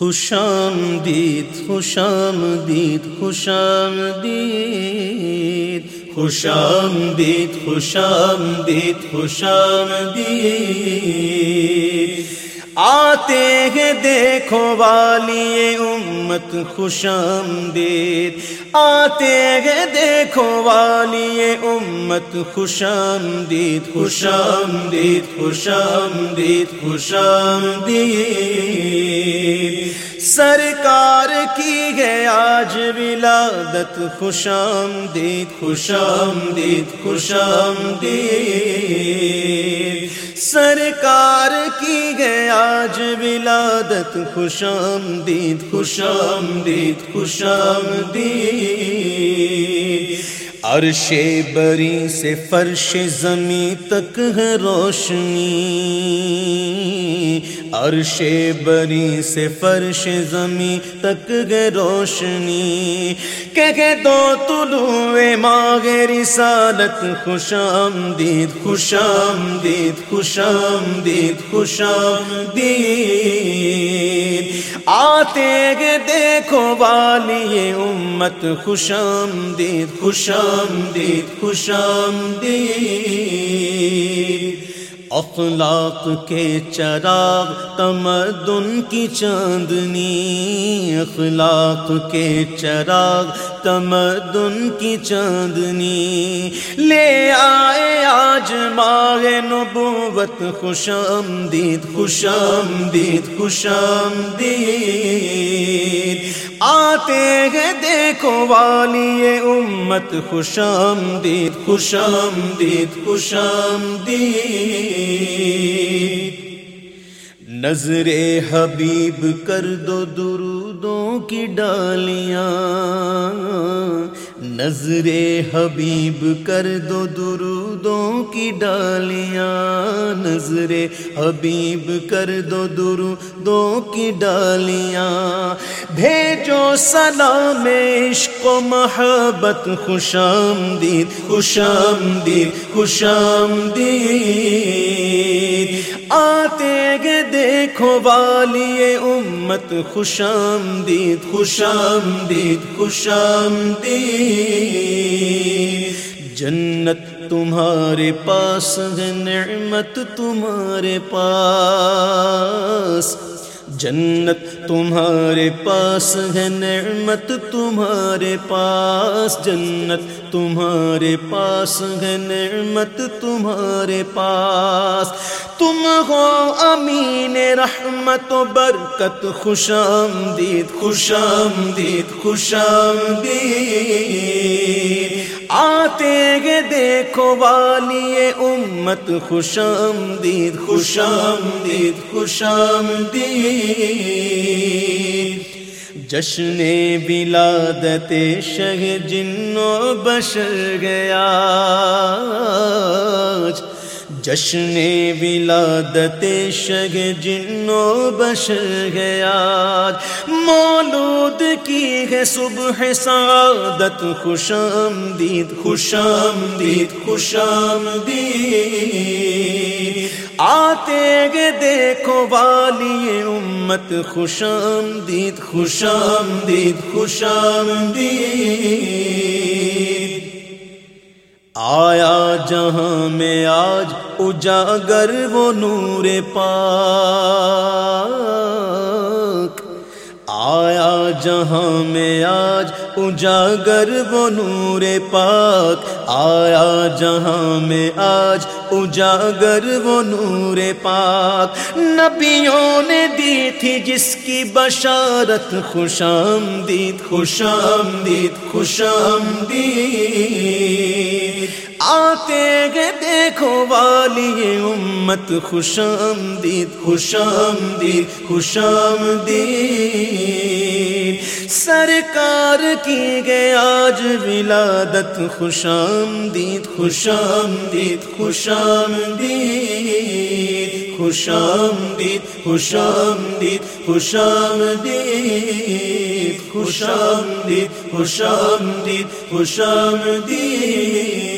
خوشامدید خوشامدید خوشامدید خوشامدید خوشامدید خوشامدید آتے ہیں دیکھو والی امت خوش آمدید آتے ہیں دیکھو والی امت خوش آمدید خوش آمدید خوش آمدید خوش آمدید سرکار کی ہے آج ولادت خوشام دید خوشام دید خوشام دید سرکار کی ہے آج ولادت خوشام دید خوشام دید خوشام دید عرش بری سے فرش زمیں تک ہے روشنی۔ عرش بری سے فرش زمیں تک ہے روشنی۔ کہ دو طلوع ماغ رسالت خوشام دید خوشام دید خوشام دید خوشام دید آتے گے دیکھو والی امت خوشام دید خوشام دید خوشام دید اخلاق کے چراغ، تمدن کی چاندنی۔ اخلاق کے چراغ، تمدن کی چاندنی۔ لے آئے آج ماہ نبوت خوشام دید خوشام دید خوشام دید آتے ہیں دیکھو والی امت خوشام دید خوشام دید خوشام دید نظر حبیب کر دو درودوں کی ڈالیاں۔ نظر حبیب کر دو درودوں کی ڈالیاں، نظر حبیب کر دو درودوں کی ڈالیاں۔ بھیجو سلام، عشق و محبت خوشام دید خوشام دید خوشام دید آتے گے دیکھو والی امت خوش آمدید خوش آمدید خوش آمدید۔ جنت تمہارے پاس ہے، نعمت تمہارے پاس۔ جنت تمہارے پاس ہے، نعمت تمہارے پاس، جنت تمہارے پاس ہے، نعمت تمہارے پاس۔ تم ہو امین رحمت و برکت خوشام دید خوشام دید خوشام دید آتے گے دیکھو والی امت خوش آمدید خوش آمدید خوش آمدید۔ جشن بلادت شہ جنو بش بشر گیا۔ جشن ولادت شگ جنو بشر گیا مولود کی ہے صبح سعادت خوشام دید خوشام دید خوشام دید آتے گے دیکھو والی امت خوشام دید خوشام دید خوشام دید آیا جہاں میں آج اجاگر وہ نور پاک۔ آیا جہاں میں آج اجاگر وہ نور پاک۔ آیا جہاں میں آج اجاگر وہ نور پاک۔ نبیوں نے دی تھی جس کی بشارت خوشام دید خوشام دید خوشام دید آتے گے دیکھو والی امت خوشام دید خوشام دید خوشام دید سرکار کی گئے آج ولادت خوشام دید خوشام دید خوشام دید خوشام دید خوشام دید خوشام دید خوشام دید خوشام دید خوشام دید